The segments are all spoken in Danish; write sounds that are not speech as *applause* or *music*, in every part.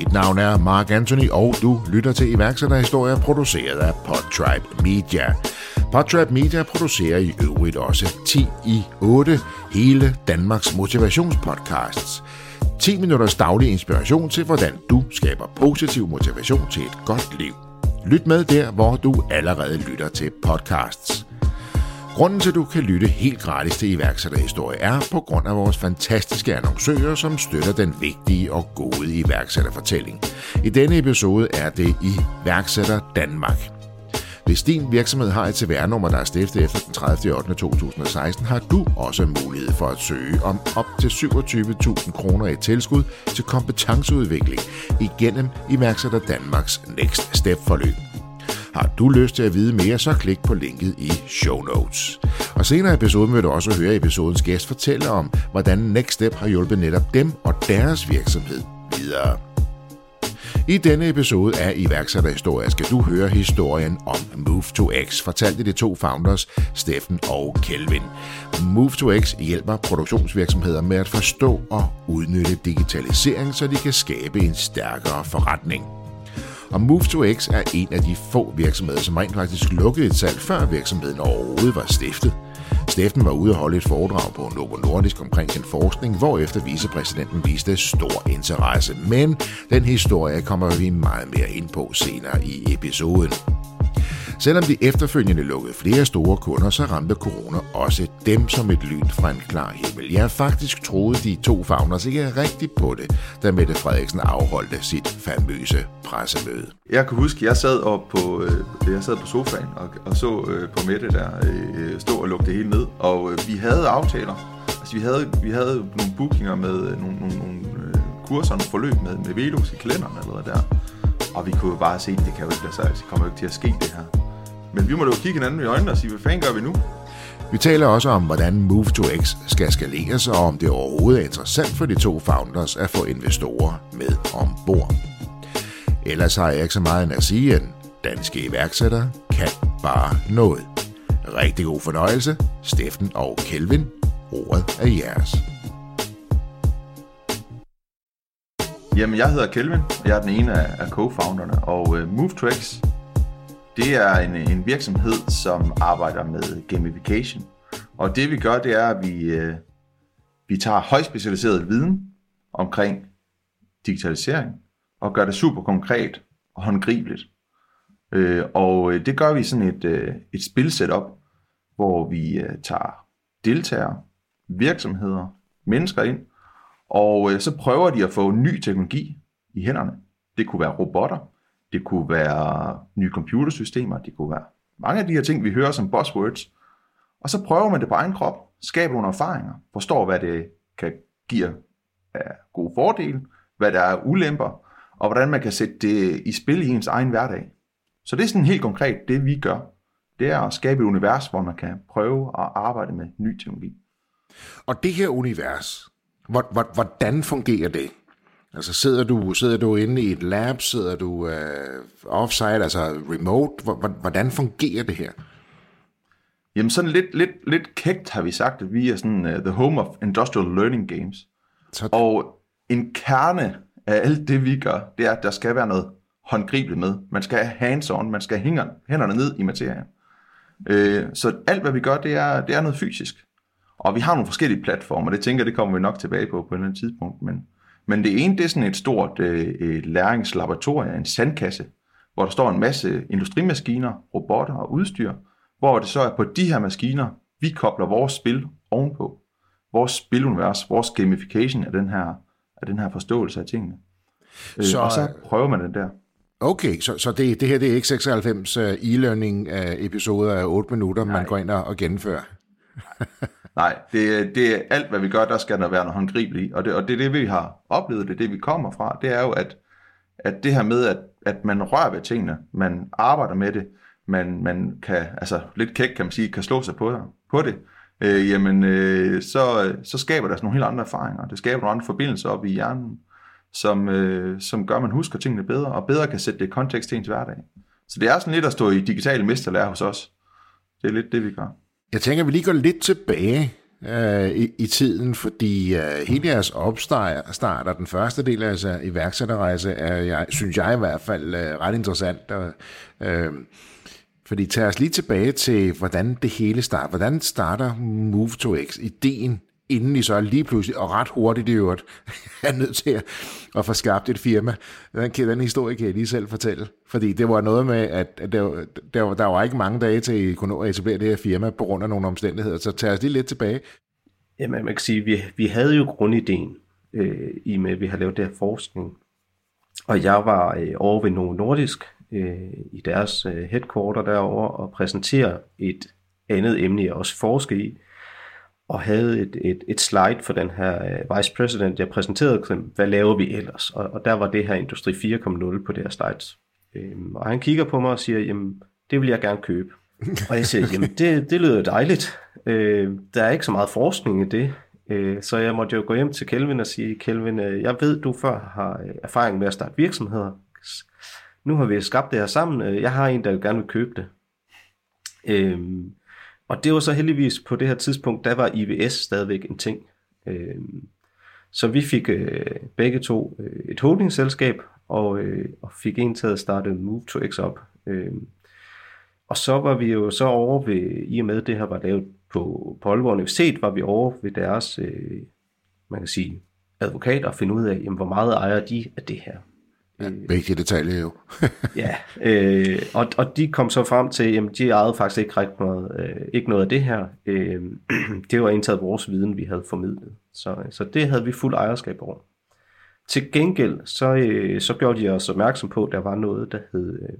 Mit navn er Mark Anthony, og du lytter til iværksætterhistorier produceret af Podtribe Media. Podtribe Media producerer i øvrigt også 10 i 8 hele Danmarks motivationspodcasts. 10 minutters daglig inspiration til, hvordan du skaber positiv motivation til et godt liv. Lyt med der, hvor du allerede lytter til podcasts. Grunden til, at du kan lytte helt gratis til iværksætterhistorie er på grund af vores fantastiske annoncører, som støtter den vigtige og gode iværksætterfortælling. I denne episode er det iværksætter Danmark. Hvis din virksomhed har et CVR-nummer, der er stiftet efter den 30. 8. 2016, har du også mulighed for at søge om op til 27.000 kroner i tilskud til kompetenceudvikling igennem iværksætter Danmarks Next Step-forløb. Har du lyst til at vide mere, så klik på linket i show notes. Og senere i episoden vil du også høre episodens gæst fortælle om, hvordan Next Step har hjulpet netop dem og deres virksomhed videre. I denne episode af iværksætterhistorie skal du høre historien om Move to X, fortalt af de to founders, Steffen og Kelvin. Move to X hjælper produktionsvirksomheder med at forstå og udnytte digitalisering, så de kan skabe en stærkere forretning. Og Move2X er en af de få virksomheder, som rent faktisk lukkede et salg, før virksomheden overhovedet var stiftet. Steffen var ude og holde et foredrag på Novo Nordisk omkring sin forskning, hvorefter vicepræsidenten viste stor interesse. Men den historie kommer vi meget mere ind på senere i episoden. Selvom de efterfølgende lukkede flere store kunder, så ramte corona også dem som et lyn fra en klar himmel. Jeg faktisk troede de to founders ikke rigtigt på det, da Mette Frederiksen afholdte sit famøse pressemøde. Jeg kan huske, jeg sad op på, øh, jeg sad på sofaen og, og så øh, på Mette der øh, stå og lukke det hele ned, og øh, vi havde aftaler. Altså vi havde, vi havde nogle bookinger med øh, nogle, nogle, nogle øh, kurser, nogle forløb med, med Velux i kalenderen eller der. Og vi kunne jo bare se, at det kan jo ikke lade sig, det kommer jo ikke til at ske det her. Men vi må jo kigge hinanden i øjnene og sige, hvad fanden gør vi nu? Vi taler også om, hvordan Move2X skal skaleres, og om det overhovedet er interessant for de to founders at få investorer med ombord. Ellers har jeg ikke så meget end at sige, at danske iværksættere kan bare noget. Rigtig god fornøjelse, Steffen og Kelvin. Ordet er jeres. Jamen, jeg hedder Kelvin, og jeg er den ene af co-founderne, og uh, Move2X det er en, en virksomhed, som arbejder med gamification. Og det vi gør, det er, at vi, øh, vi tager højspecialiseret viden omkring digitalisering og gør det super konkret og håndgribeligt. Øh, og øh, det gør vi sådan et, øh, et spilsetup, hvor vi øh, tager deltagere, virksomheder, mennesker ind, og øh, så prøver de at få ny teknologi i hænderne. Det kunne være robotter, det kunne være nye computersystemer, det kunne være mange af de her ting, vi hører som buzzwords. Og så prøver man det på egen krop, skaber nogle erfaringer, forstår, hvad det kan give af gode fordele, hvad der er ulemper, og hvordan man kan sætte det i spil i ens egen hverdag. Så det er sådan helt konkret det, vi gør. Det er at skabe et univers, hvor man kan prøve at arbejde med ny teknologi. Og det her univers, hvordan fungerer det? Altså sidder du, sidder du inde i et lab, sidder du uh, offsite, altså remote? Hvordan fungerer det her? Jamen sådan lidt, lidt, lidt kægt har vi sagt, at vi er sådan uh, the home of industrial learning games. Så... Og en kerne af alt det, vi gør, det er, at der skal være noget håndgribeligt med. Man skal have hands-on, man skal have hænderne ned i materien. Uh, så alt, hvad vi gør, det er, det er noget fysisk. Og vi har nogle forskellige platformer, det tænker jeg, det kommer vi nok tilbage på på et eller andet tidspunkt, men men det ene, det er sådan et stort øh, læringslaboratorium, en sandkasse, hvor der står en masse industrimaskiner, robotter og udstyr, hvor det så er på de her maskiner, vi kobler vores spil ovenpå. Vores spilunivers, vores gamification af den her, af den her forståelse af tingene. Øh, så, og så prøver man den der. Okay, så, så det, det her det er ikke 96 uh, e-learning uh, episoder af 8 minutter, Nej. man går ind og gennemfører? *laughs* Nej, det, det er alt, hvad vi gør, der skal der være noget håndgribeligt Og det, og det er det, vi har oplevet, det er det, vi kommer fra. Det er jo, at, at det her med, at, at man rører ved tingene, man arbejder med det, man, man kan, altså lidt kæk kan man sige, kan slå sig på, på det, øh, jamen øh, så, så skaber der sådan altså nogle helt andre erfaringer. Det skaber nogle andre forbindelser op i hjernen, som, øh, som gør, at man husker tingene bedre, og bedre kan sætte det i kontekst til ens hverdag. Så det er sådan lidt at stå i digital mesterlærer hos os. Det er lidt det, vi gør. Jeg tænker, at vi lige går lidt tilbage øh, i, i tiden, fordi øh, hele jeres opstart og den første del af jeres iværksætterrejse er, jeg, synes jeg i hvert fald, øh, ret interessant. Og, øh, fordi tag os lige tilbage til, hvordan det hele starter. Hvordan starter Move2X, ideen inden I så lige pludselig, og ret hurtigt i øvrigt, *laughs* er nødt til at, at få skabt et firma. Den, den historie kan jeg lige selv fortælle. Fordi det var noget med, at der, der, der var ikke mange dage til, at I kunne nå at etablere det her firma på grund af nogle omstændigheder. Så tag os lige lidt tilbage. Jamen, man kan sige, vi, vi havde jo grundideen øh, i med, at vi har lavet det her forskning. Og jeg var øh, over ved Novo Nordisk øh, i deres øh, headquarter derovre og præsentere et andet emne, jeg også forsker i, og havde et, et, et slide for den her uh, vice president, jeg præsenterede, hvad laver vi ellers? Og, og der var det her Industri 4.0 på det her slides. Øhm, og han kigger på mig og siger, jamen, det vil jeg gerne købe. og jeg siger, jamen, det, det lyder dejligt. Øh, der er ikke så meget forskning i det. Øh, så jeg måtte jo gå hjem til Kelvin og sige, Kelvin, øh, jeg ved, du før har øh, erfaring med at starte virksomheder. Nu har vi skabt det her sammen. Jeg har en, der gerne vil købe det. Øh, og det var så heldigvis på det her tidspunkt, der var IVS stadigvæk en ting. Øh, så vi fik øh, begge to øh, et holdingselskab, og, øh, og fik en til at starte Move to X op. Øh, og så var vi jo så over ved, i og med det her var lavet på, på Aalborg Universitet, var vi over ved deres, øh, man kan sige, advokater og finde ud af, jamen, hvor meget ejer de af det her. Ja, vigtige detaljer jo. *laughs* ja, øh, og, og de kom så frem til, at de ejede faktisk ikke rigtig noget, øh, ikke noget af det her. Øh, *clears throat* det var indtaget vores viden, vi havde formidlet. Så, så det havde vi fuld ejerskab over. Til gengæld, så, øh, så gjorde de os opmærksom på, at der var noget, der hed øh,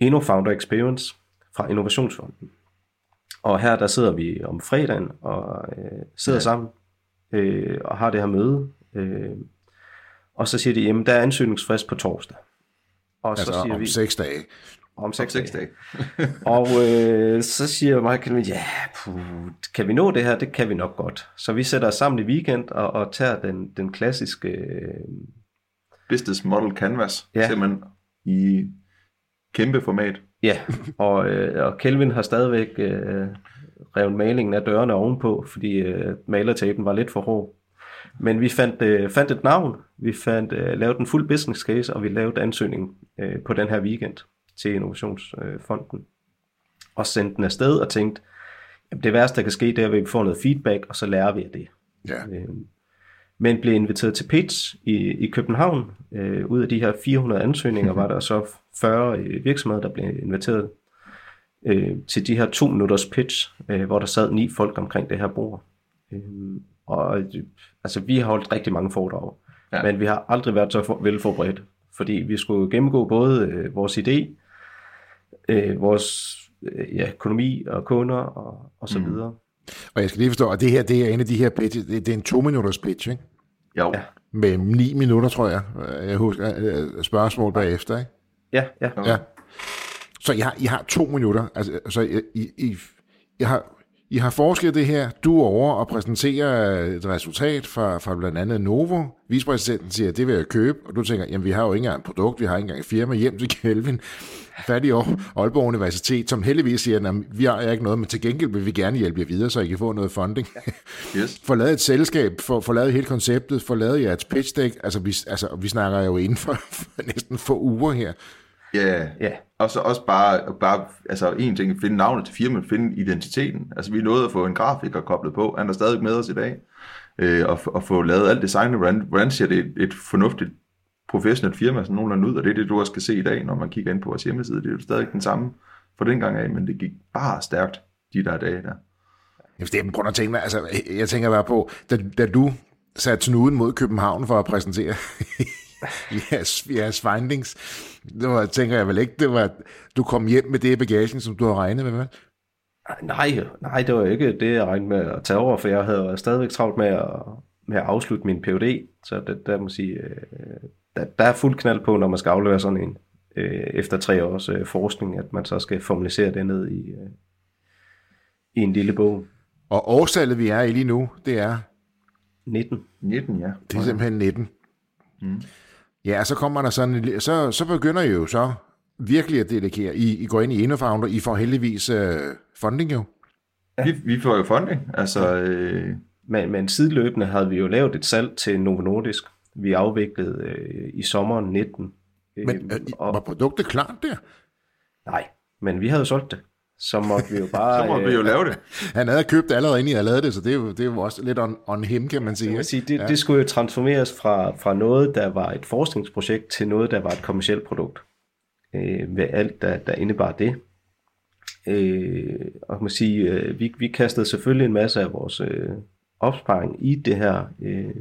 Inno Founder Experience fra Innovationsfonden. Og her der sidder vi om fredagen og øh, sidder ja. sammen øh, og har det her møde. Øh, og så siger de, jamen der er ansøgningsfrist på torsdag. Og altså så siger om vi, seks dage. Om seks, dage. dage. *laughs* og øh, så siger Michael, ja, puh, kan vi nå det her? Det kan vi nok godt. Så vi sætter os sammen i weekend og, og tager den, den klassiske... Øh, Business Model Canvas, ja. simpelthen i kæmpe format. Ja, og, øh, og Kelvin har stadigvæk øh, revet malingen af dørene ovenpå, fordi øh, malertapen var lidt for hård. Men vi fandt, øh, fandt et navn, vi fandt, øh, lavede en fuld business case, og vi lavede ansøgning øh, på den her weekend til Innovationsfonden. Øh, og sendte den afsted og tænkte, at det værste, der kan ske, det er, at vi får noget feedback, og så lærer vi af det. Ja. Øh, men blev inviteret til pitch i, i København. Øh, ud af de her 400 ansøgninger var der så 40 øh, virksomheder, der blev inviteret øh, til de her to minutters pitch, øh, hvor der sad ni folk omkring det her bord. Øh, og altså, vi har holdt rigtig mange foredrag, ja. men vi har aldrig været så for, velforberedt, fordi vi skulle gennemgå både øh, vores idé, øh, vores øh, ja, økonomi og kunder og, og så mm. videre. Og jeg skal lige forstå, at det her det er en af de her pitch, det, det er en to minutters pitch, ikke? Jo. Ja. Med ni minutter, tror jeg. Jeg husker øh, spørgsmål bagefter, ikke? Ja, ja. ja. Så I har, I har to minutter. Altså, så I, I, I har i har forsket det her. Du er over og præsenterer et resultat fra, fra blandt andet Novo. Vicepræsidenten siger, at det vil jeg købe. Og du tænker, jamen vi har jo ikke engang et produkt, vi har ikke engang et firma hjem til Kelvin. Fat i Aalborg Universitet, som heldigvis siger, at vi har ikke noget, men til gengæld vil vi gerne hjælpe jer videre, så I kan få noget funding. Yes. *laughs* få lavet et selskab, få, få lavet hele konceptet, få lavet jeres pitch deck. Altså vi, altså, vi snakker jo inden for, for næsten få uger her. Ja, yeah. og så også bare, bare altså en ting, finde navnet til firmaet, finde identiteten. Altså vi nået at få en grafiker koblet på, han er stadig med os i dag, øh, og, og få lavet alt designet, hvordan, hvordan ser det et, et fornuftigt professionelt firma, sådan nogenlunde ud, og det er det, du også skal se i dag, når man kigger ind på vores hjemmeside. Det er jo stadig den samme for den gang af, men det gik bare stærkt, de der dage der. det er grund af tænke altså, jeg tænker bare på, da, da du satte snuden mod København for at præsentere *laughs* jeres, jeres findings. Det var, tænker jeg vel ikke, det var, du kom hjem med det i bagagen, som du har regnet med, vel? Nej, nej, det var ikke det, jeg regnede med at tage over, for jeg havde stadigvæk travlt med at, med at afslutte min PhD, så det, der må sige, øh, der, der er fuld knald på, når man skal aflevere sådan en, øh, efter tre års øh, forskning, at man så skal formalisere det ned i, i en lille bog. Og årstallet, vi er i lige nu, det er? 19. 19, ja. Det er simpelthen 19. Mm. Ja, så kommer der sådan, så, så begynder I jo så virkelig at dedikere. I, I går ind i Innofounder, I får heldigvis uh, funding jo. Ja. Vi, vi får jo funding. Altså, øh... men, men sideløbende havde vi jo lavet et salg til Novo Nordisk. Vi afviklede øh, i sommeren 19. Men øh, og... var produktet klart der? Nej, men vi havde solgt det. Så måtte vi jo bare... *laughs* så måtte vi jo lave det. Han havde købt det allerede, inden I havde lavet det, så det er jo, det er jo også lidt on, on him, kan man sige. Det, sige, det, ja. det skulle jo transformeres fra, fra noget, der var et forskningsprojekt, til noget, der var et kommersielt produkt. Øh, med alt, der, der indebar det. Øh, og man sige, øh, vi, vi kastede selvfølgelig en masse af vores øh, opsparing i det her, øh,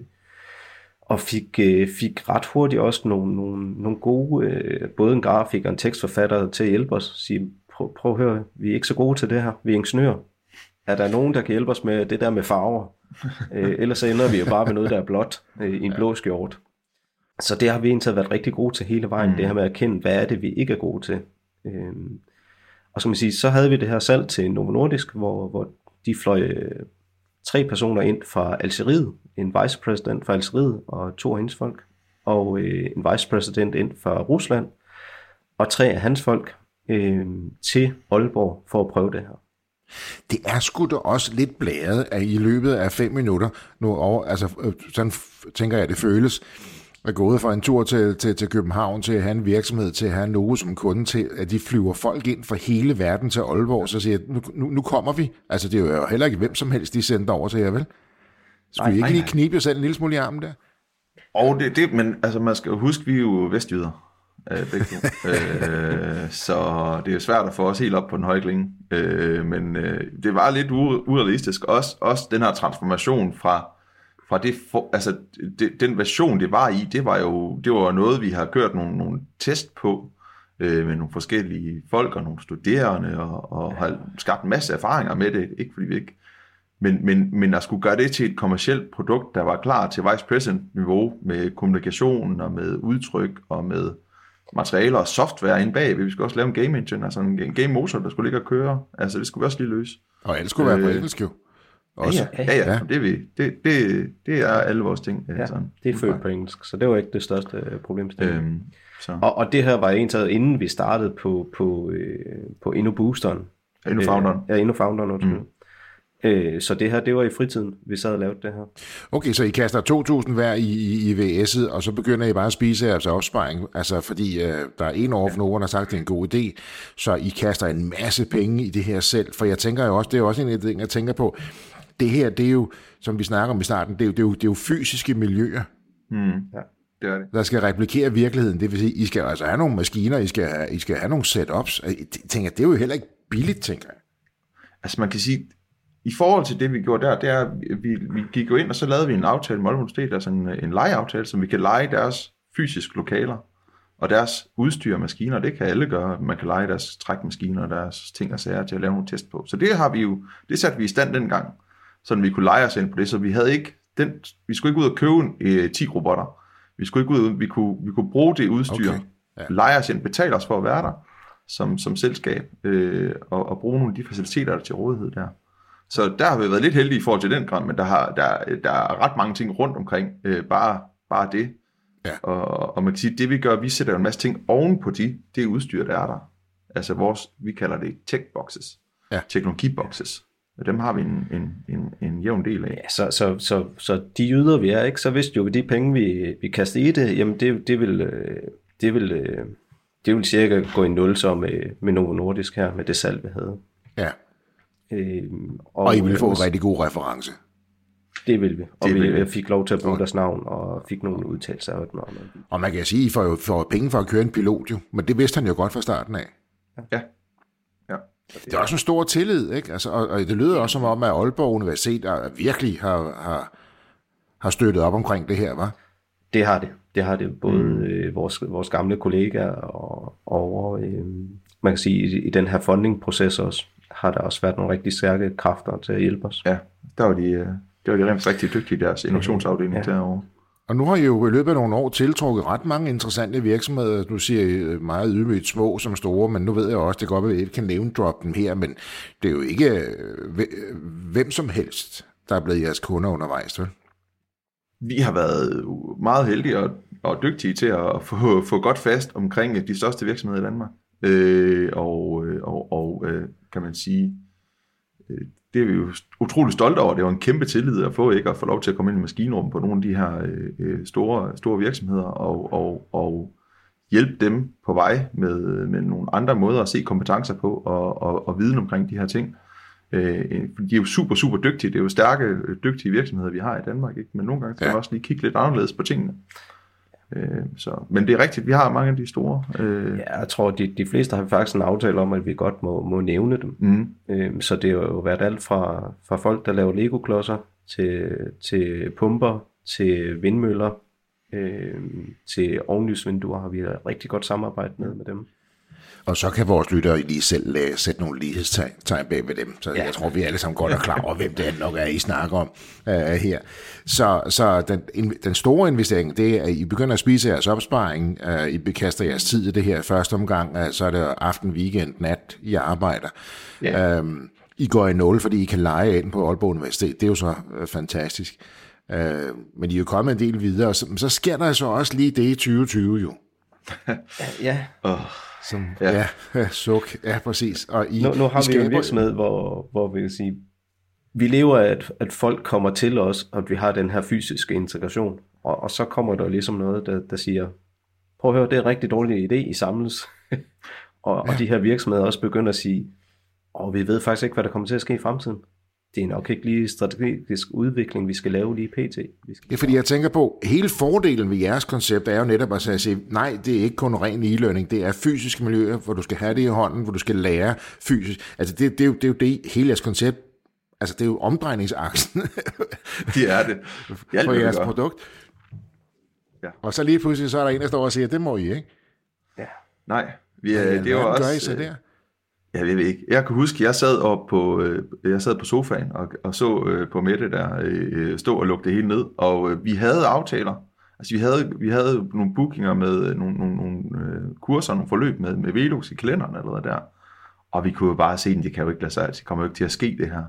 og fik, øh, fik ret hurtigt også nogle, nogle, nogle gode, øh, både en grafik og en tekstforfatter til at hjælpe os, sige, prøv, prøv at høre, vi er ikke så gode til det her, vi er ingeniører. Er der nogen, der kan hjælpe os med det der med farver? *laughs* øh, ellers så ender vi jo bare med noget, der er blåt øh, i en blå skjort. Så det har vi egentlig været rigtig gode til hele vejen, mm. det her med at kende, hvad er det, vi ikke er gode til. Øh, og som man siger, så havde vi det her salg til Novo Nordisk, hvor, hvor de fløj øh, tre personer ind fra Algeriet, en vicepræsident fra Algeriet og to af hendes folk, og øh, en vicepræsident ind fra Rusland, og tre af hans folk øh, til Aalborg for at prøve det her. Det er sgu da også lidt blæret, at i løbet af fem minutter, nu over, altså øh, sådan tænker jeg, det føles, er gået fra en tur til, til, til København til at have en virksomhed, til at have nogen som kunde, til at de flyver folk ind fra hele verden til Aalborg, så siger nu, nu, nu kommer vi. Altså, det er jo heller ikke hvem som helst, de sender over til jer, vel? Skulle nej, I ikke nej, lige knibe jer selv en lille smule i armen der? Og det, det, men altså, man skal jo huske, vi er jo vestjyder. Øh, begge øh, så det er svært at få os helt op på den høje klinge. Øh, men øh, det var lidt urealistisk. Også, også den her transformation fra fra det, for, altså, det, den version, det var i, det var jo det var noget, vi har kørt nogle, nogle test på øh, med nogle forskellige folk og nogle studerende, og, og har skabt en masse erfaringer med det, ikke fordi vi ikke men, men, men at skulle gøre det til et kommersielt produkt, der var klar til vice president niveau med kommunikation og med udtryk og med materialer og software inde bag. Vi skulle også lave en game engine, altså en game motor, der skulle ligge og køre. Altså det skulle vi også lige løse. Og alt skulle være på øh, engelsk jo. Også. Ja, ja, ja. ja. Det, er vi, det, det, det er alle vores ting. Ja, sådan. det er født på engelsk, så det var ikke det største øh, problem. Øhm, så. Og, og det her var egentlig inden vi startede på, på, øh, på InnoBoosteren. InnoFounderen. Øh, ja, InnoFounderen, undskyld. Mm. Øh, så det her, det var i fritiden, vi sad og lavede det her. Okay, så I kaster 2.000 hver i, i, i VS'et, og så begynder I bare at spise jeres opsparing, altså fordi øh, der er en over for nogen, der har sagt, det er en god idé, så I kaster en masse penge i det her selv, for jeg tænker jo også, det er også en af de ting, jeg tænker på, det her, det er jo, som vi snakker om i starten, det er jo, det er jo, det er jo fysiske miljøer. Mm. Ja. Det er det. Der skal replikere virkeligheden. Det vil sige, I skal altså have nogle maskiner, I skal have, I skal have nogle setups. Jeg tænker, det er jo heller ikke billigt, tænker jeg. Altså man kan sige, i forhold til det, vi gjorde der, det er, vi, vi gik jo ind, og så lavede vi en aftale med Aalborg Universitet, altså en, en lejeaftale, som vi kan lege deres fysiske lokaler og deres udstyr og maskiner, det kan alle gøre. Man kan lege deres trækmaskiner og deres ting og sager til at lave nogle test på. Så det har vi jo, det satte vi i stand dengang så vi kunne lege os ind på det, så vi havde ikke den, vi skulle ikke ud og købe øh, 10 robotter. Vi skulle ikke ud, vi kunne, vi kunne bruge det udstyr, okay. ja. lege os ind, betale os for at være der som, som selskab, øh, og, og bruge nogle af de faciliteter, der er til rådighed der. Så der har vi været lidt heldige i forhold til den grad, men der, har, der, der er ret mange ting rundt omkring, øh, bare, bare det. Ja. Og, og man kan sige, det vi gør, vi sætter en masse ting oven på de, det udstyr, der er der. Altså vores, vi kalder det tech boxes, ja. teknologiboxes. Og dem har vi en, en, en, en jævn del af. Ja, så, så, så, så de yder vi er, ikke? så vidste jo, at de penge, vi, vi kastede i det, jamen det, det vil, øh, det vil, øh, det vil cirka gå i nul så med, med Novo Nordisk her, med det salg, vi havde. Ja. Øhm, og, og I vil få en rigtig god reference. Det vil vi. Og det vi, vil vi. fik lov til at bruge deres navn, og fik nogle udtalelser af det. Og man kan sige, at I får jo får penge for at køre en pilot jo, men det vidste han jo godt fra starten af. Ja. Det, det er også en stor tillid, ikke? Altså, og, og det lyder også som om, at Aalborg Universitet er, virkelig har, har, har støttet op omkring det her, var? Det har det. Det har det både mm. øh, vores, vores gamle kollegaer og, og øh, man kan sige, i, i den her funding-proces også, har der også været nogle rigtig stærke kræfter til at hjælpe os. Ja, der var de, øh, der var de rent rigtig dygtige deres innovationsafdeling ja. derovre. Og nu har I jo i løbet af nogle år tiltrukket ret mange interessante virksomheder. Nu siger I øh, meget ydmygt små som store, men nu ved jeg også, det godt, at vi ikke kan nævne drop dem her, men det er jo ikke øh, hvem som helst, der er blevet jeres kunder undervejs, vel? Vi har været meget heldige og, og dygtige til at få, få godt fast omkring de største virksomheder i Danmark. Øh, og og, og kan man sige, det er vi jo utrolig stolte over. Det var en kæmpe tillid at få, ikke at få lov til at komme ind i maskinrummet på nogle af de her øh, øh, store, store virksomheder og, og, og hjælpe dem på vej med, med nogle andre måder at se kompetencer på og, og, og viden omkring de her ting. Øh, de er jo super, super dygtige. Det er jo stærke, dygtige virksomheder, vi har i Danmark. Ikke? Men nogle gange skal ja. man også lige kigge lidt anderledes på tingene. Øh, så, men det er rigtigt, vi har mange af de store. Øh... Ja, jeg tror, de, de fleste har faktisk en aftale om, at vi godt må, må nævne dem. Mm. Øh, så det har jo været alt fra, fra folk, der laver Lego-klodser, til, til pumper, til vindmøller, øh, til ovenlysvinduer har vi rigtig godt samarbejde med, med dem. Og så kan vores lyttere lige selv uh, sætte nogle lighedstegn bag ved dem. Så ja. jeg tror, vi alle sammen godt er klar over, hvem det er nok er, I snakker om uh, her. Så, så den, den store investering, det er, at I begynder at spise jeres opsparing. Uh, I bekaster jeres tid i det her første omgang. Uh, så er det aften, weekend, nat, I arbejder. Ja. Uh, I går i nul, fordi I kan lege ind på Aalborg Universitet. Det er jo så uh, fantastisk. Uh, men I er jo kommet en del videre. Så, så sker der så også lige det i 2020 jo. *laughs* ja. Oh. Som, ja. ja, *laughs* suk. Ja, præcis. Og I, nu, nu har I vi en virksomhed, hvor, hvor vi vil sige, vi lever af, at, at folk kommer til os, og at vi har den her fysiske integration. Og, og så kommer der ligesom noget, der, der siger, prøv at høre, det er en rigtig dårlig idé, I samles. *laughs* og, ja. og de her virksomheder også begynder at sige, og vi ved faktisk ikke, hvad der kommer til at ske i fremtiden det er nok ikke lige strategisk udvikling, vi skal lave lige pt. Vi skal ja, fordi jeg tænker på, hele fordelen ved jeres koncept er jo netop at sige, nej, det er ikke kun ren e-learning, det er fysiske miljøer, hvor du skal have det i hånden, hvor du skal lære fysisk. Altså det, det, er, jo, det er jo det, hele jeres koncept, altså det er jo omdrejningsaksen. *laughs* det er det. *laughs* Hjælp, for jeres produkt. Ja. Og så lige pludselig, så er der en, der står og siger, det må I ikke. Ja. Nej, vi, er, det er jo også... Gør I så der? Jeg ved ikke. Jeg kan huske, jeg sad op på, øh, jeg sad på sofaen og, og så øh, på Mette der øh, stå og lukke det hele ned, og øh, vi havde aftaler. Altså vi havde, vi havde nogle bookinger med øh, nogle, nogle, nogle øh, kurser, nogle forløb med, med Velux i kalenderen eller der. Og vi kunne jo bare se, at det kan jo ikke lade sig, det kommer jo ikke til at ske det her.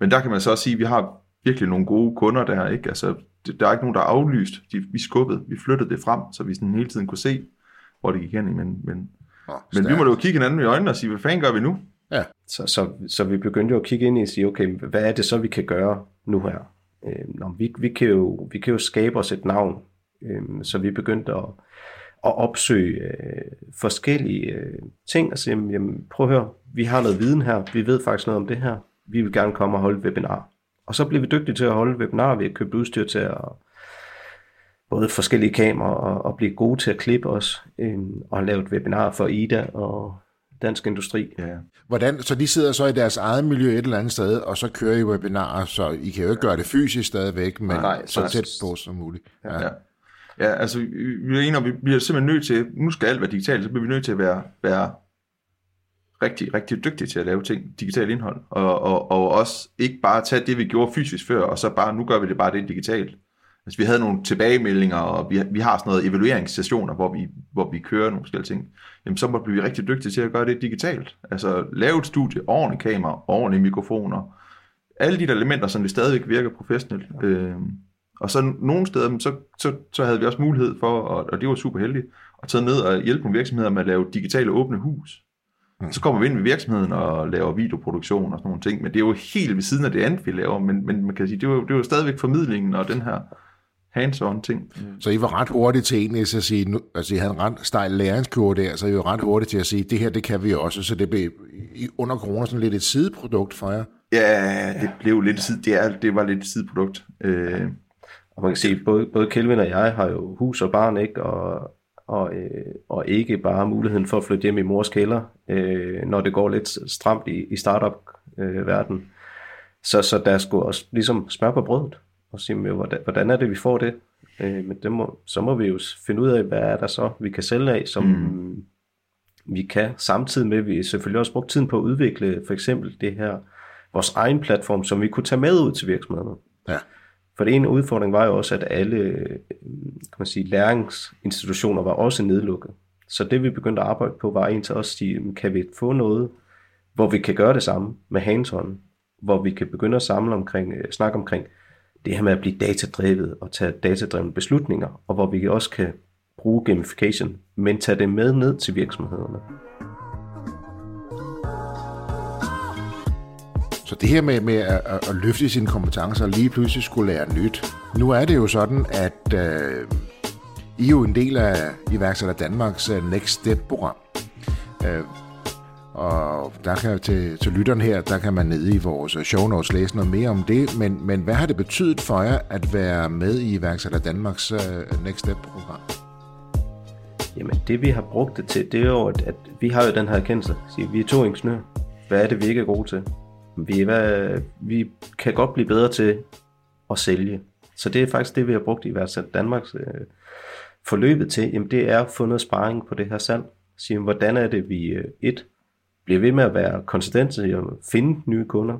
Men der kan man så også sige, at vi har virkelig nogle gode kunder der, ikke? Altså, der er ikke nogen, der er aflyst. De, vi skubbede, vi flyttede det frem, så vi sådan hele tiden kunne se, hvor det gik hen. Men, men Oh, Men vi må jo kigge hinanden i øjnene og sige, hvad fanden gør vi nu? Ja. Så, så, så vi begyndte jo at kigge ind i og sige, okay, hvad er det så, vi kan gøre nu her? Øh, nå, vi, vi, kan jo, vi kan jo skabe os et navn. Øh, så vi begyndte at, at opsøge øh, forskellige øh, ting og sige, jamen, prøv at høre, vi har noget viden her, vi ved faktisk noget om det her, vi vil gerne komme og holde et webinar. Og så bliver vi dygtige til at holde webinar, vi har købt udstyr til at både forskellige kameraer og, og blive gode til at klippe os øh, og lave et webinar for Ida og Dansk Industri. Ja. Hvordan, så de sidder så i deres eget miljø et eller andet sted, og så kører I webinarer, så I kan jo ikke gøre det fysisk stadigvæk, men Nej, så tæt på som muligt. Ja. ja. Ja, altså vi er enige vi bliver simpelthen nødt til, nu skal alt være digitalt, så bliver vi nødt til at være, være rigtig, rigtig dygtige til at lave ting, digitalt indhold, og, og, og også ikke bare tage det, vi gjorde fysisk før, og så bare, nu gør vi det bare det digitalt. Altså, vi havde nogle tilbagemeldinger, og vi, vi har sådan noget evalueringssessioner, hvor vi, hvor vi kører nogle forskellige ting. Jamen, så må vi rigtig dygtige til at gøre det digitalt. Altså, lave et studie, ordentlige kamera, ordentlige mikrofoner, alle de der elementer, som det stadigvæk virker professionelt. Øh, og så nogle steder, så, så, så havde vi også mulighed for, og, og det var super heldigt, at tage ned og hjælpe nogle virksomheder med at lave digitale åbne hus. Så kommer vi ind i virksomheden og laver videoproduktion og sådan nogle ting, men det er jo helt ved siden af det andet, vi laver, men, men man kan sige, det var, det var stadigvæk formidlingen og den her hands-on ting. Så I var ret hurtigt til egentlig at sige, nu, altså I havde en ret stejl læringskurve der, så I var ret hurtigt til at sige, det her, det kan vi også, så det blev under corona sådan lidt et sideprodukt for jer. Ja, det blev lidt side, det, er, det var lidt et sideprodukt. Øh, og man kan sige, både, både Kelvin og jeg har jo hus og barn, ikke? Og, og, øh, og ikke bare muligheden for at flytte hjem i mors kælder, øh, når det går lidt stramt i, i startup-verden. Øh, så, så der skulle også ligesom smør på brødet og sige, hvordan, hvordan er det, vi får det? Øh, men det må, så må vi jo finde ud af, hvad er der så, vi kan sælge af, som mm. vi kan, samtidig med, at vi selvfølgelig også brugt tiden på at udvikle for eksempel det her, vores egen platform, som vi kunne tage med ud til virksomhederne. Ja. For det ene udfordring var jo også, at alle kan man sige, læringsinstitutioner var også nedlukket. Så det vi begyndte at arbejde på, var en til os at sige, kan vi få noget, hvor vi kan gøre det samme med hands hvor vi kan begynde at samle omkring, øh, snakke omkring, det her med at blive datadrevet og tage datadrevne beslutninger, og hvor vi også kan bruge gamification, men tage det med ned til virksomhederne. Så det her med, med at, at, at løfte sine kompetencer og lige pludselig skulle lære nyt. Nu er det jo sådan, at øh, I er jo en del af iværksætter Danmarks øh, Next Step-program. Øh, og der kan til, til lytteren her, der kan man nede i vores show notes læse noget mere om det. Men, men hvad har det betydet for jer at være med i iværksætter Danmarks uh, Next Step-program? Jamen det vi har brugt det til, det er jo, at, at vi har jo den her erkendelse. Siger, vi er to ingeniører. Hvad er det, vi ikke er gode til? Vi, er, hvad, vi kan godt blive bedre til at sælge. Så det er faktisk det, vi har brugt i Iværksætter Danmarks øh, forløbet til. Jamen det er at få noget sparring på det her salg. Sige, hvordan er det, vi øh, et bliver ved med at være konsistente i at finde nye kunder.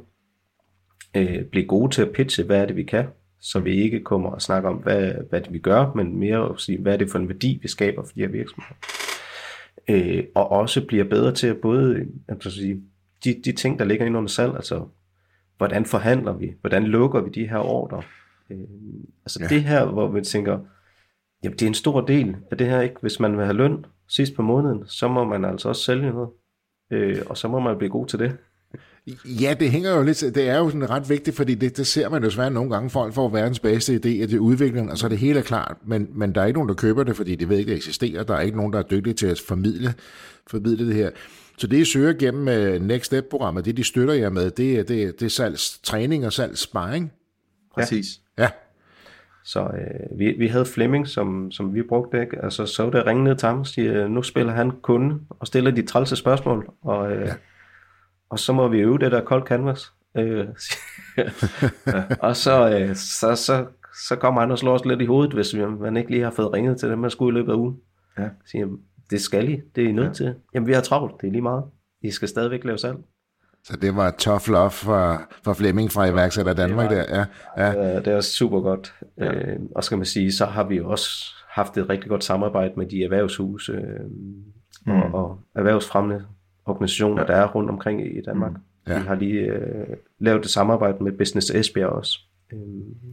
Øh, blive gode til at pitche, hvad er det, vi kan så vi ikke kommer og snakker om, hvad, hvad det vi gør, men mere at sige, hvad er det for en værdi, vi skaber for de her virksomheder. Øh, og også bliver bedre til at både altså sige, de, de ting, der ligger inde under salg, altså hvordan forhandler vi, hvordan lukker vi de her ordre. Øh, altså ja. det her, hvor vi tænker, jamen det er en stor del af det her, ikke? hvis man vil have løn sidst på måneden, så må man altså også sælge noget, øh, og så må man blive god til det. Ja, det hænger jo lidt, det er jo sådan ret vigtigt, fordi det, det ser man jo svært nogle gange, folk får verdens bedste idé, at det er udvikling, og så er det hele klart, men, men der er ikke nogen, der køber det, fordi de ved ikke, det eksisterer, der er ikke nogen, der er dygtige til at formidle, formidle det her. Så det, I søger gennem uh, Next Step-programmet, det de støtter jer med, det, det, det er salgstræning og salgssparing. Præcis. Ja. Så øh, vi, vi havde Flemming, som, som vi brugte, ikke? altså så det ringe ned til ham og siger, nu spiller han kunde og stiller de trælse spørgsmål, og øh, ja og så må vi øve det der cold canvas. Øh, *laughs* og så, øh, så, så, så kommer han og slår os lidt i hovedet, hvis man ikke lige har fået ringet til dem, man skulle i løbet af ugen. Ja. Siger, det skal I, det er I nødt ja. til. Jamen vi har travlt, det er lige meget. I skal stadigvæk lave salg. Så det var tough love for, for Flemming fra iværksætter Danmark det var, der. Ja, ja. Det er super godt. Ja. Øh, og skal man sige, så har vi også haft et rigtig godt samarbejde med de erhvervshus øh, mm. og, og erhvervsfremmende organisationer, der er rundt omkring i Danmark. Mm. Ja. Vi har lige øh, lavet et samarbejde med Business Esbjerg også, øh,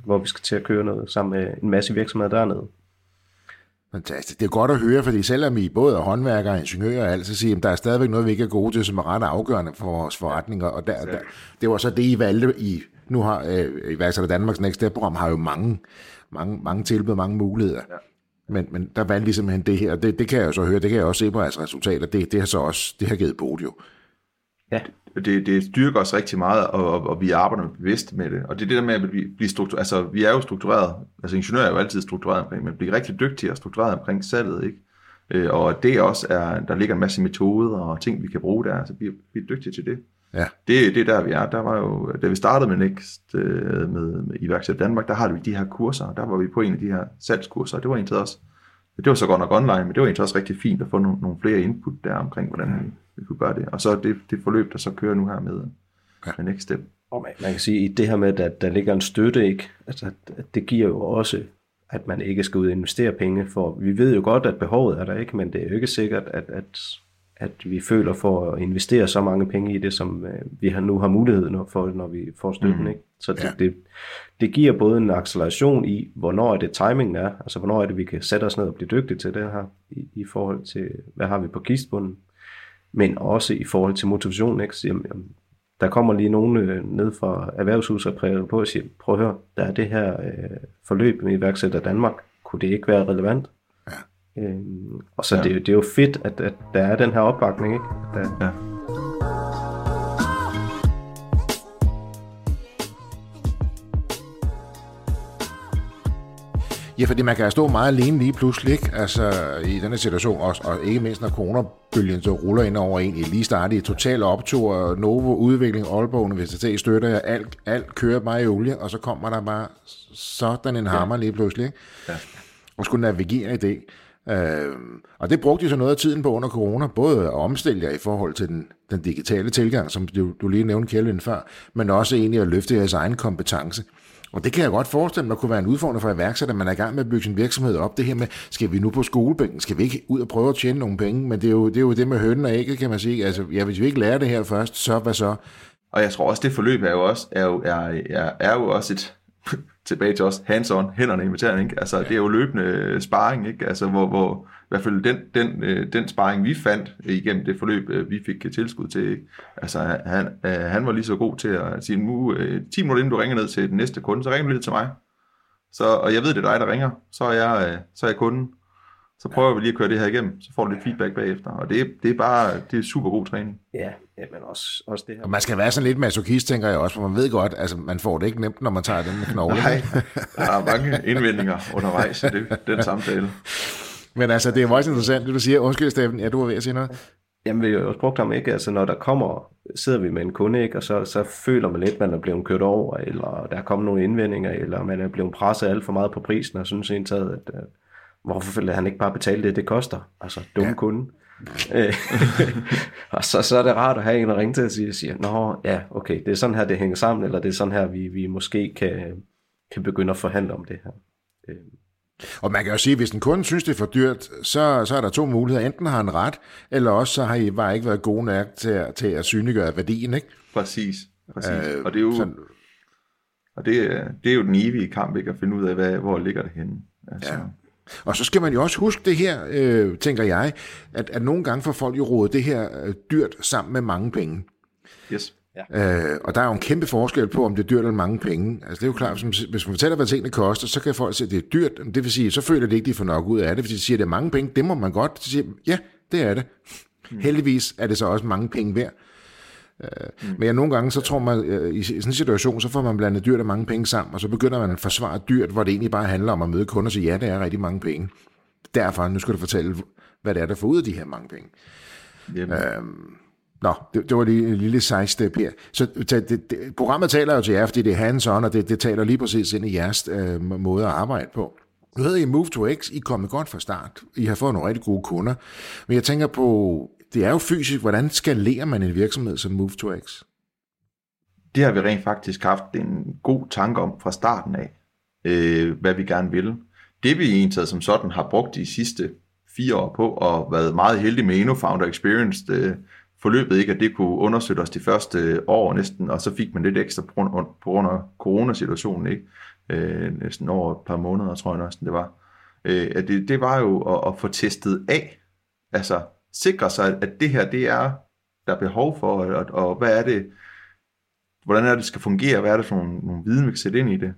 hvor vi skal til at køre noget sammen med en masse virksomheder dernede. Fantastisk. Det er godt at høre, fordi selvom I både er håndværkere og ingeniører og alt, så siger at der er stadigvæk noget, vi ikke er gode til, som er ret afgørende for vores forretninger. Og der, der, det var så det, I valgte i, nu har øh, i Værksætter Danmarks Next Step-program har jo mange, mange, mange tilbud, mange muligheder. Ja. Men, men der valgte de simpelthen det her, det, det kan jeg jo så høre, det kan jeg også se på jeres resultater, det, det har så også, det har givet bod jo. Ja. Det, det styrker os rigtig meget, og, og, og vi arbejder bevidst med det. Og det er det der med at blive, blive struktureret, altså vi er jo struktureret, altså ingeniører er jo altid struktureret omkring, men bliver rigtig dygtige og struktureret omkring salget, ikke? Øh, og det også er, der ligger en masse metoder og ting, vi kan bruge der, så vi er, vi er dygtige til det. Ja. Det, det er der, vi er. Der var jo, da vi startede med Next øh, med, med iværksætter Danmark, der har vi de her kurser. Der var vi på en af de her salgskurser. Det var egentlig også, det var så godt nok online, men det var egentlig også rigtig fint at få nogle, nogle flere input der omkring, hvordan vi, vi kunne gøre det. Og så det, det forløb, der så kører nu her med, ja. med Next Step. Og man, man kan sige, at det her med, at der ligger en støtte, ikke? Altså, det giver jo også at man ikke skal ud og investere penge, for vi ved jo godt, at behovet er der ikke, men det er jo ikke sikkert, at, at at vi føler for at investere så mange penge i det, som øh, vi har, nu har mulighed for, når vi får støtten. Mm. Ikke? Så det, ja. det, det giver både en acceleration i, hvornår er det timingen er, altså hvornår er det, vi kan sætte os ned og blive dygtige til det her, i, i forhold til, hvad har vi på kistbunden, men også i forhold til motivation. Ikke? Så, jamen, der kommer lige nogen øh, ned fra erhvervshuset og præger på og siger, prøv at høre, der er det her øh, forløb med iværksætter Danmark, kunne det ikke være relevant? Øh, og så ja. det, det er jo fedt, at, at der er den her opbakning, ikke? Der, ja. Ja, fordi man kan stå meget alene lige pludselig, ikke? Altså, i denne situation, også, og ikke mindst når coronabølgen så ruller ind over en, i lige startet i total optur, Novo Udvikling, Aalborg Universitet støtter, alt, alt kører bare i olie, og så kommer der bare sådan en hammer ja. lige pludselig, ikke? Ja. Og skulle navigere i det. Øh, og det brugte de så noget af tiden på under corona, både at omstille jer i forhold til den, den digitale tilgang, som du, du lige nævnte Kjellin før, men også egentlig at løfte jeres egen kompetence. Og det kan jeg godt forestille mig kunne være en udfordring for iværksætter, man er i gang med at bygge sin virksomhed op. Det her med, skal vi nu på skolebænken? Skal vi ikke ud og prøve at tjene nogle penge? Men det er jo det, er jo det med hønnen og ægget, kan man sige. Altså, ja, hvis vi ikke lærer det her først, så hvad så? Og jeg tror også, det forløb er jo også, er jo, er, er, er jo også et, *laughs* tilbage til os, hands-on, hænderne i materien, ikke? Altså, det er jo løbende øh, sparring, ikke? Altså, hvor, hvor i hvert fald den, den, øh, den sparring, vi fandt øh, igennem det forløb, vi fik tilskud til, ikke? altså, han, han var lige så god til at sige, nu, 10 minutter inden du ringer ned til den næste kunde, så ringer du lige til mig. Så, og jeg ved, det er dig, der ringer, så er jeg, så er jeg kunden. Så prøver vi lige at køre det her igennem, så får du lidt feedback bagefter. Og det, det er bare det er super god træning. Ja, ja men også, også det her. Og man skal være sådan lidt masochist, tænker jeg også, for man ved godt, altså man får det ikke nemt, når man tager den med knogle. Nej, der er mange indvendinger undervejs i det, den samtale. Men altså, det er meget interessant, det du siger. Undskyld, Steffen, ja, du var ved at sige noget. Jamen, vi har jo brugt ham ikke. Altså, når der kommer, sidder vi med en kunde, ikke, og så, så føler man lidt, at man er blevet kørt over, eller der er kommet nogle indvendinger, eller man er blevet presset alt for meget på prisen, og synes indtaget, at uh, hvorfor vil han ikke bare betale det, det koster? Altså, dum ja. kunde. *laughs* Og så, så er det rart at have en at ringe til og sige, siger, nå ja, okay, det er sådan her, det hænger sammen, eller det er sådan her, vi, vi måske kan, kan begynde at forhandle om det her. Øh. Og man kan jo sige, at hvis en kunde synes, det er for dyrt, så, så er der to muligheder. Enten har han ret, eller også så har I bare ikke været gode nok til, at, til at synliggøre værdien, ikke? Præcis. Præcis. Øh, og det er jo, sådan, og det, det er jo den evige kamp, ikke? At finde ud af, hvad, hvor ligger det henne. Altså. Ja. Og så skal man jo også huske det her, øh, tænker jeg, at, at nogle gange får folk jo rådet det her øh, dyrt sammen med mange penge. Yes. Ja. Øh, og der er jo en kæmpe forskel på, om det er dyrt eller mange penge. Altså det er jo klart, hvis man fortæller, hvad tingene koster, så kan folk sige, at det er dyrt. Det vil sige, så føler de ikke, de får nok ud af det. Hvis de siger, at det er mange penge, det må man godt. Så siger ja, det er det. Mm. Heldigvis er det så også mange penge værd. Mm. Men ja, nogle gange, så tror man, øh, i sådan en situation, så får man blandet dyrt og mange penge sammen, og så begynder man at forsvare dyrt, hvor det egentlig bare handler om at møde kunder og sige, ja, det er rigtig mange penge. Derfor, nu skal du fortælle, hvad det er, der får ud af de her mange penge. Jamen. Øhm, Nå, det, det var lige en lille sidestep her. Så det, det, programmet taler jo til jer, fordi det er hands-on, og det, det taler lige præcis ind i jeres øh, måde at arbejde på. Nu hedder I Move to X, I er kommet godt fra start. I har fået nogle rigtig gode kunder. Men jeg tænker på, det er jo fysisk, hvordan skalerer man en virksomhed som Move to X? Det har vi rent faktisk haft en god tanke om fra starten af, øh, hvad vi gerne vil. Det vi egentlig som sådan har brugt de sidste fire år på, og været meget heldige med InnoFounder Experience, øh, forløbet ikke, at det kunne understøtte os de første år næsten, og så fik man lidt ekstra på grund, på grund af coronasituationen, ikke? Øh, næsten over et par måneder, tror jeg næsten det var. Øh, at det, det var jo at, at få testet af, altså sikre sig, at det her, det er, der er behov for, og, og hvad er det, hvordan er det, det skal fungere, hvad er det for nogle, nogle viden, vi kan sætte ind i det.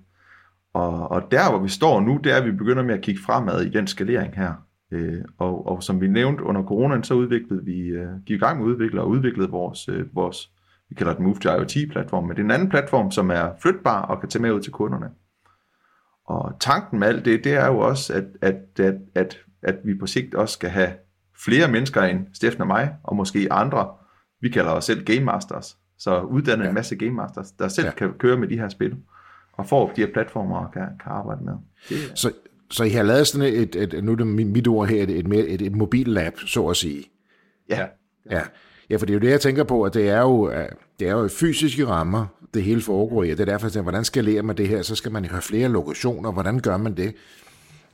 Og, og der, hvor vi står nu, det er, at vi begynder med at kigge fremad i den skalering her. Øh, og, og som vi nævnte under coronaen, så udviklede vi, øh, gik i gang med at udvikle og udviklede vores, øh, vores vi kalder det Move to IoT-platform, men det er en anden platform, som er flytbar og kan tage med ud til kunderne. Og tanken med alt det, det er jo også, at, at, at, at, at vi på sigt også skal have flere mennesker end Steffen og mig, og måske andre, vi kalder os selv Game Masters, så uddanne ja. en masse Game Masters, der selv ja. kan køre med de her spil, og får de her platformer og kan, kan arbejde med. Det, så, så I har lavet sådan et, et, et nu er det mit ord her, et, et, et, et mobillab, så at sige. Ja. Ja. Ja, for det er jo det, jeg tænker på, at det er jo, det er jo fysiske rammer, det hele foregår i. Det er derfor, at hvordan skalerer man det her? Så skal man jo have flere lokationer. Hvordan gør man det?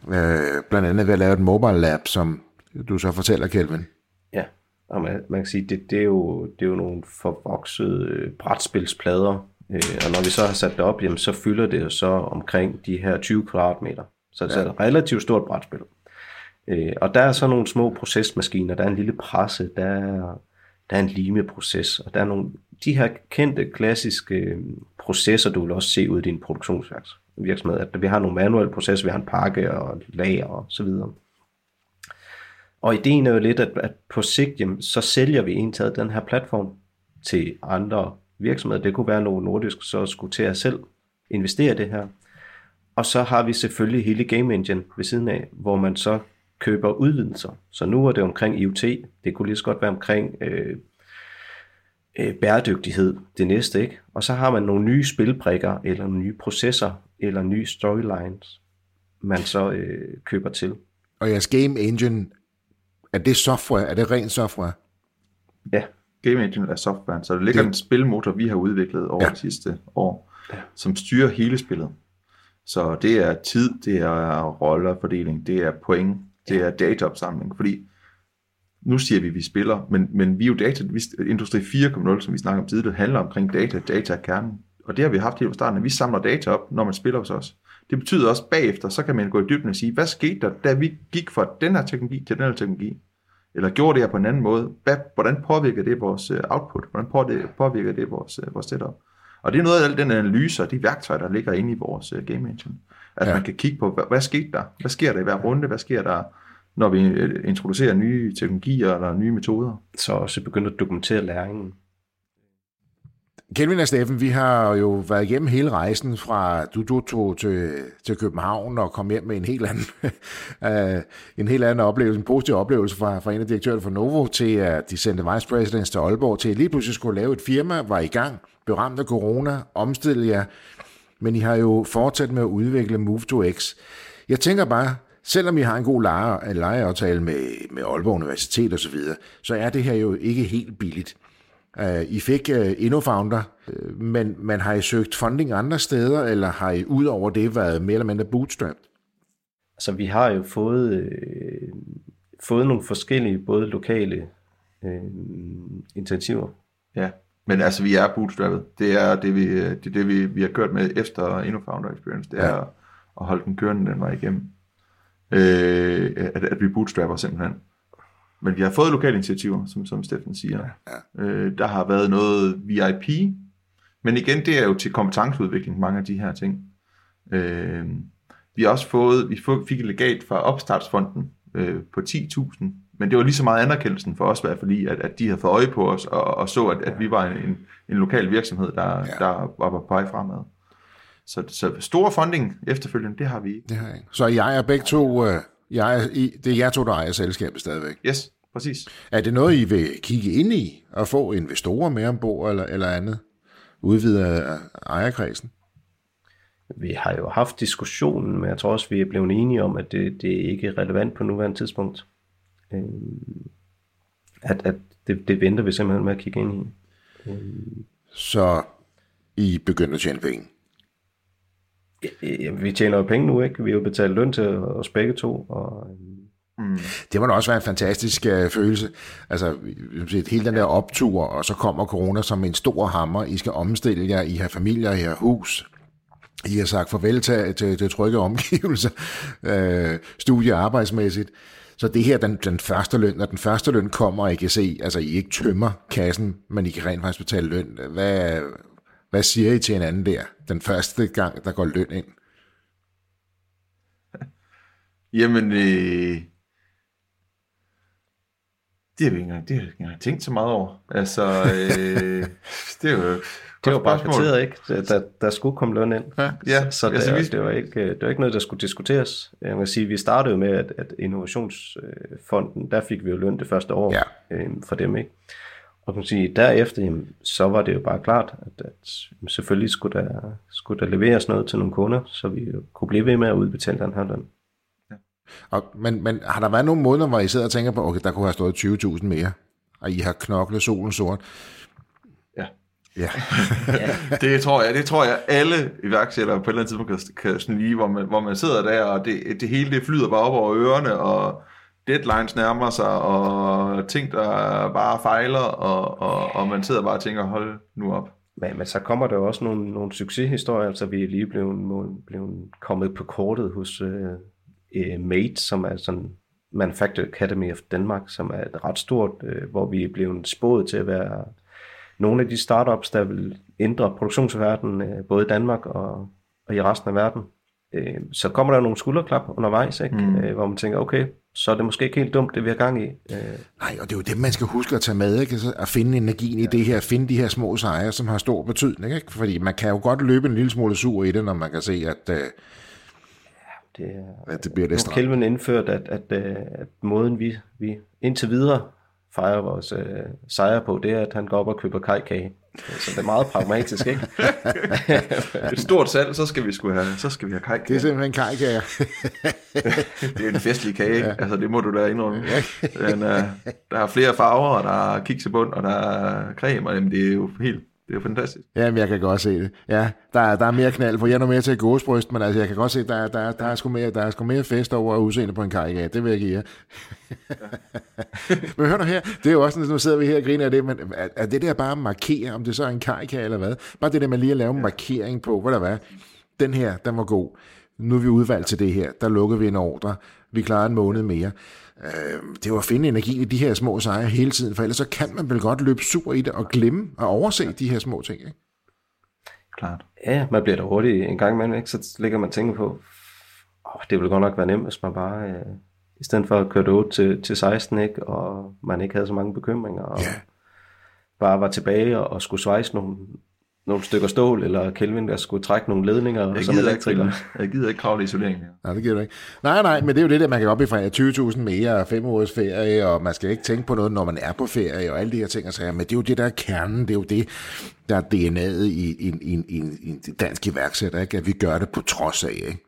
Øh, blandt andet ved at lave et mobile lab, som du så fortæller, Kelvin. Ja, og man, man kan sige, det, det, er jo, det er jo nogle forvoksede øh, brætspilsplader, øh, og når vi så har sat det op, jamen, så fylder det så omkring de her 20 kvadratmeter. Så det er et relativt stort brætspil. Øh, og der er så nogle små procesmaskiner, der er en lille presse, der er, der er en limeproces, og der er nogle, de her kendte, klassiske øh, processer, du vil også se ud i din produktionsvirksomhed. At vi har nogle manuelle processer, vi har en pakke og lager og så videre. Og ideen er jo lidt, at, at på sigt, jamen, så sælger vi indtaget den her platform til andre virksomheder. Det kunne være nogle nordisk, så skulle til at selv investere i det her. Og så har vi selvfølgelig hele Game Engine ved siden af, hvor man så køber udvidelser. Så nu er det omkring IoT. Det kunne lige så godt være omkring øh, øh, bæredygtighed, det næste. ikke. Og så har man nogle nye spilbrikker, eller nogle nye processer, eller nye storylines, man så øh, køber til. Og jeres Game Engine, er det software? Er det ren software? Ja. Game Engine er software, så der ligger det... en spilmotor, vi har udviklet over ja. de sidste år, ja. som styrer hele spillet. Så det er tid, det er rollerfordeling, det er point, det er dataopsamling, fordi nu siger vi, at vi spiller, men, men vi er jo data, industri 4.0, som vi snakker om tidligere, handler omkring data, data er kernen, og det har vi haft helt fra starten, at vi samler data op, når man spiller hos os. Det betyder også bagefter, så kan man gå i dybden og sige, hvad skete der, da vi gik fra den her teknologi til den her teknologi? Eller gjorde det her på en anden måde? Hvad, hvordan påvirker det vores øh, output? Hvordan påvirker det, vores, øh, vores setup? Og det er noget af al den analyse og de værktøjer, der ligger inde i vores uh, game engine. At ja. man kan kigge på, hvad, hvad skete der? Hvad sker der i hver runde? Hvad sker der, når vi introducerer nye teknologier eller nye metoder? Så også begynde at dokumentere læringen. Kelvin og Steffen, vi har jo været igennem hele rejsen fra du, du tog til, til København og kom hjem med en helt anden, *laughs* øh, en helt anden oplevelse, en positiv oplevelse fra, fra en af direktørerne for Novo til at de sendte vice presidents til Aalborg til at lige pludselig skulle lave et firma, var i gang, blev ramt af corona, omstillede jer, men I har jo fortsat med at udvikle Move to X. Jeg tænker bare, selvom I har en god leje, lejeaftale med, med Aalborg Universitet osv., så, videre, så er det her jo ikke helt billigt. Uh, I fik uh, InnoFounder, uh, men, men har I søgt funding andre steder, eller har I ud over det været mere eller mindre bootstrapped? Altså vi har jo fået, øh, fået nogle forskellige, både lokale øh, initiativer. Ja, men altså vi er bootstrappet. Det er det, vi, det, er det vi, vi har kørt med efter InnoFounder Experience. Det er ja. at holde den kørende den vej igennem. Øh, at, at vi bootstrapper simpelthen. Men vi har fået lokale initiativer, som, som Steffen siger. Ja. Øh, der har været noget VIP, men igen, det er jo til kompetenceudvikling, mange af de her ting. Øh, vi har også fået, vi fik et legat fra Opstartsfonden øh, på 10.000, men det var lige så meget anerkendelsen for os, i hvert fald at, at de havde fået øje på os, og, og så, at, at vi var en, en, en lokal virksomhed, der, ja. der var på vej fremad. Så, så store funding efterfølgende, det har vi ikke. Det har jeg ikke. Så jeg er begge to... Øh jeg er, I, det er jer to, der ejer selskabet stadigvæk. Yes, præcis. Er det noget, I vil kigge ind i og få investorer med ombord eller, eller andet? Udvide ejerkredsen? Vi har jo haft diskussionen, men jeg tror også, vi er blevet enige om, at det, det er ikke relevant på nuværende tidspunkt. Øhm, at, at det, det venter vi simpelthen med at kigge ind i. Øhm. Så I begynder at tjene penge? Ja, vi tjener jo penge nu, ikke? Vi har jo betalt løn til os begge to, og Mm. Det må da også være en fantastisk uh, følelse. Altså, hele den der optur, og så kommer corona som en stor hammer. I skal omstille jer, I har familier, I har hus. I har sagt farvel til, til, til trygge omgivelser, uh, *laughs* studie arbejdsmæssigt. Så det her, den, den første løn, når den første løn kommer, og I kan se, altså I ikke tømmer kassen, men I kan rent faktisk betale løn. Hvad, hvad siger I til en anden der, den første gang, der går løn ind? *laughs* Jamen, øh, det har vi ikke engang, det har vi ikke engang tænkt så meget over. Altså, øh, *laughs* det er jo det var bare kvarteret, ikke? Der, der skulle komme løn ind. Ja, ja. Så det, altså, det, var ikke, det var ikke noget, der skulle diskuteres. Jeg kan sige, vi startede jo med, at, at Innovationsfonden, der fik vi jo løn det første år ja. øh, for dem, ikke? Og kan sige, derefter, jamen, så var det jo bare klart, at, at selvfølgelig skulle der, skulle der leveres noget til nogle kunder, så vi kunne blive ved med at udbetale den her løn. Ja. Og, men, men har der været nogle måneder, hvor I sidder og tænker på, okay, der kunne have stået 20.000 mere, og I har knoklet solen sort? Ja. *laughs* Ja. det tror jeg, det tror jeg alle iværksættere på et eller andet tidspunkt kan, kan snige, hvor man, hvor man sidder der, og det, det hele det flyder bare op over ørerne, og deadlines nærmer sig, og ting, der bare fejler, og, og, og man sidder bare og tænker, hold nu op. Men, men så kommer der også nogle, nogle succeshistorier, altså vi er lige blevet, blevet kommet på kortet hos uh, uh, Mate, som er sådan Manufacturing Academy of Denmark, som er et ret stort, uh, hvor vi er blevet spået til at være nogle af de startups, der vil ændre produktionsverdenen, uh, både i Danmark og, og i resten af verden. Uh, så kommer der nogle skulderklap undervejs, ikke? Mm. Uh, hvor man tænker, okay, så er det måske ikke helt dumt, det vi har gang i. Øh. Nej, og det er jo det, man skal huske at tage med, ikke? Altså, at finde energien ja. i det her, finde de her små sejre, som har stor betydning, ikke? Fordi man kan jo godt løbe en lille smule sur i det, når man kan se, at, øh, det, at det bliver det stramt. Kelvin indført, at, at, at, øh, at måden vi, vi indtil videre fejrer vores øh, sejre på, det er, at han går op og køber kajkage. Så det er meget pragmatisk, ikke? *laughs* Et stort salg, så skal vi skulle have, så skal vi have kajkage. Det er simpelthen kajkage. det er en festlig kage, ja. altså det må du da indrømme. Den, uh, der er flere farver, og der er kiksebund, og der er creme, og jamen, det er jo helt Det er jo fantastisk. Jamen, jeg kan godt se det. Ja, der, er, der er mere knald på. Jeg er mere til gåsbryst, men altså, jeg kan godt se, der, der, der, er sgu mere, der er sgu mere fest over udseende på en karikat. Det vil jeg give jer. *laughs* men hør nu her, det er jo også, nu sidder vi her og griner af det, men er, er det der bare at markere, om det så er en karikat eller hvad? Bare det der med lige at lave en markering på, hvad der var. Den her, den var god. Nu er vi udvalgt til det her. Der lukker vi en ordre. Vi klarer en måned mere. Øh, det var at finde energi i de her små sejre hele tiden, for ellers så kan man vel godt løbe sur i det og glemme og overse de her små ting. Ikke? Klart. Ja, man bliver da hurtigt en gang imellem, ikke? så ligger man tænker på, åh, det ville godt nok være nemt, hvis man bare, øh, i stedet for at køre det 8 til, til 16, ikke? og man ikke havde så mange bekymringer, og Ja. bare var tilbage og, og skulle svejse nogle, nogle stykker stål, eller Kelvin, der skulle trække nogle ledninger Jeg som gider, ikke, elektriker. jeg gider ikke kravle isolering mere. Nej, det giver du ikke. Nej, nej, men det er jo det der, man kan op i fra 20.000 mere og 5 ugers ferie, og man skal ikke tænke på noget, når man er på ferie, og alle de her ting og sager. Men det er jo det, der er kernen, det er jo det, der er DNA'et i, i, i, i en dansk iværksætter, ikke? at vi gør det på trods af. Ikke?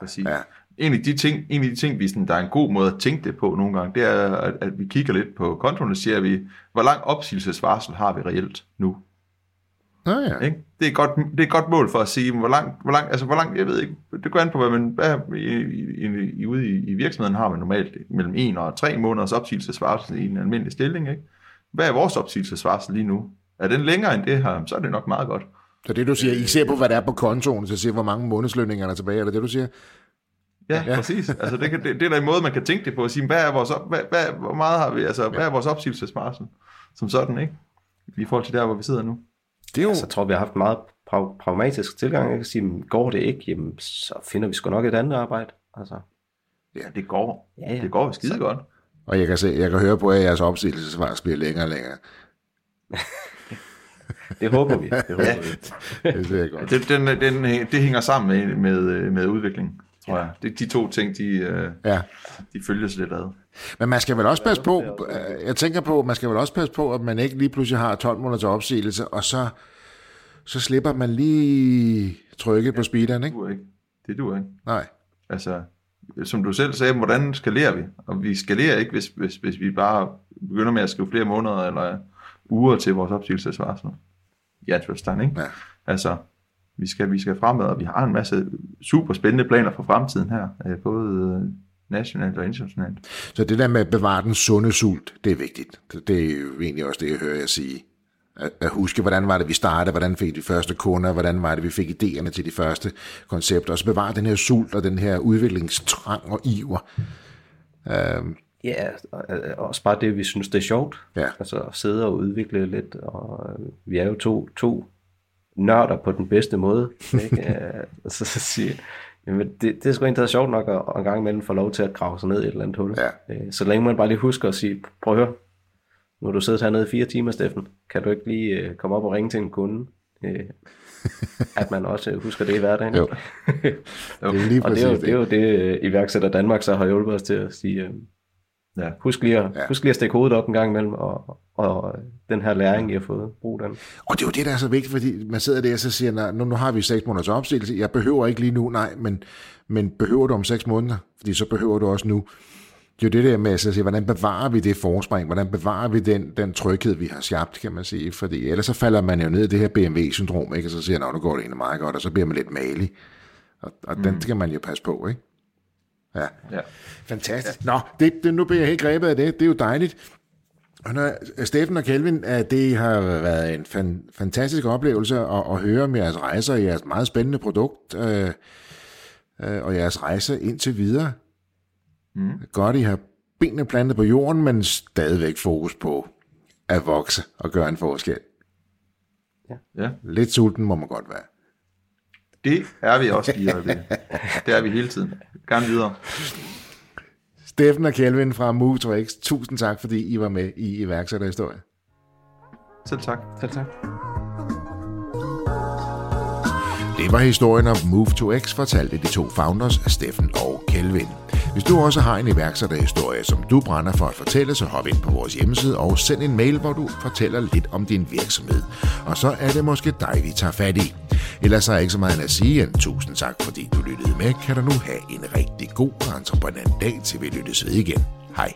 Præcis. Ja. Ja. En af de ting, en af de ting vi sådan, der er en god måde at tænke det på nogle gange, det er, at, at vi kigger lidt på kontoen og siger, vi, hvor lang opsigelsesvarsel har vi reelt nu? Nå ja. Ikke? Det, er godt, det er et godt mål for at sige, hvor lang, hvor lang, altså hvor lang, jeg ved ikke, det går an på, hvad man, hvad, i, i, i, ude i, i virksomheden har man normalt mellem en og tre måneders opsigelsesvarsel i en almindelig stilling. Ikke? Hvad er vores opsigelsesvarsel lige nu? Er den længere end det her, så er det nok meget godt. Så det du siger, I ser på, hvad der er på kontoen, så siger, hvor mange månedslønninger er der tilbage, er det det, du siger? Ja, ja. præcis. Altså, det, kan, det, det er da en måde, man kan tænke det på, at sige, hvad er vores, op, hvad, hvad, hvor meget har vi, altså, hvad er vores opsigelsesvarsel som sådan, ikke? I forhold til der, hvor vi sidder nu. Det er jo... Så jeg tror, vi har haft en meget pra- pragmatisk tilgang. Jeg kan sige, "Men går det ikke, jamen, så finder vi sgu nok et andet arbejde. Altså, Ja, det går. Ja, ja. Det går skide Så- godt. Og jeg kan, se, jeg kan høre på, at jeres opsigelsesvars bliver længere og længere. *laughs* det håber vi. Det håber Ja. vi. *laughs* Det ser jeg godt. Det, den, den, det hænger sammen med, med, med udvikling, tror jeg. Det, de to ting, de, øh, Ja. de følges lidt ad. Men man skal vel også passe på, jeg tænker på, man skal vel også passe på, at man ikke lige pludselig har 12 måneder til opsigelse, og så, så slipper man lige trykket på speederen, Det ikke? duer ikke. Det duer ikke. Nej. Altså, som du selv sagde, hvordan skalerer vi? Og vi skalerer ikke, hvis, hvis, hvis vi bare begynder med at skrive flere måneder eller uger til vores opsigelsesvarsel. I anførselstegn, ikke? Ja. Altså, vi skal, vi skal fremad, og vi har en masse super spændende planer for fremtiden her, øh, både øh, nationalt og internationalt. Så det der med at bevare den sunde sult, det er vigtigt. Det- Det er jo egentlig også det, jeg hører jer sige. At, at huske, hvordan var det, vi startede, hvordan fik de første kunder, hvordan var det, vi fik idéerne til de første koncepter, og så bevare den her sult og den her udviklingstrang og iver. Øhm, Ja, og- og også bare det, vi synes, det er sjovt. Ja. Altså at sidde og udvikle lidt, og øh, vi er jo to, to nørder på den bedste måde. Ikke? *laughs* Øh, og så, så sige, jamen det, det er sgu egentlig sjovt nok at, at en gang imellem få lov til at grave sig ned i et eller andet hul. Ja. Øh, Så længe man bare lige husker at sige, prøv at høre, nu har du siddet hernede i fire timer, Steffen. Kan du ikke lige øh, komme op og ringe til en kunde? Øh, at man også øh, husker det i hverdagen. Jo. det er lige *laughs* og det er, jo, det er jo det, iværksætter Danmark så har hjulpet os til at sige, øh, Ja. husk, lige at, Ja. husk lige at stikke hovedet op en gang imellem, og, og den her læring, I har fået, brug den. Og det er jo det, der er så vigtigt, fordi man sidder der og så siger, "Nå, nu, nu har vi seks måneders opsigelse, jeg behøver ikke lige nu, nej, men, men behøver du om seks måneder? Fordi så behøver du også nu. Det er jo det der med at sige, hvordan bevarer vi det forspring, hvordan bevarer vi den, den tryghed, vi har skabt, kan man sige, fordi ellers så falder man jo ned i det her BMW-syndrom, ikke? og så siger, nå, nu går det egentlig meget godt, og så bliver man lidt malig. Og, og mm. den skal man jo passe på, ikke? Ja. Ja. Fantastisk. Nå, det, det, nu bliver jeg helt grebet af det. Det er jo dejligt. Og når, Steffen og Kelvin, at det har været en fan, fantastisk oplevelse at, at høre om jeres rejser og jeres meget spændende produkt øh, øh, og jeres rejse indtil videre. Mm. Godt, I har benene plantet på jorden, men stadigvæk fokus på at vokse og gøre en forskel. ja. Lidt sulten må man godt være. Det er vi også lige i øjeblikket. Det er vi hele tiden. Gerne videre. Steffen og Kelvin fra Move to X, tusind tak, fordi I var med i iværksætterhistorie. Selv tak. Selv tak. Det var historien om Move to X, fortalt af de to founders, Steffen og Kelvin. Hvis du også har en iværksætterhistorie, som du brænder for at fortælle, så hop ind på vores hjemmeside og send en mail, hvor du fortæller lidt om din virksomhed. Og så er det måske dig, vi tager fat i. Ellers har jeg ikke så meget at sige end tusind tak, fordi du lyttede med. Kan du nu have en rigtig god og entreprenant dag, til vi lyttes ved igen. Hej.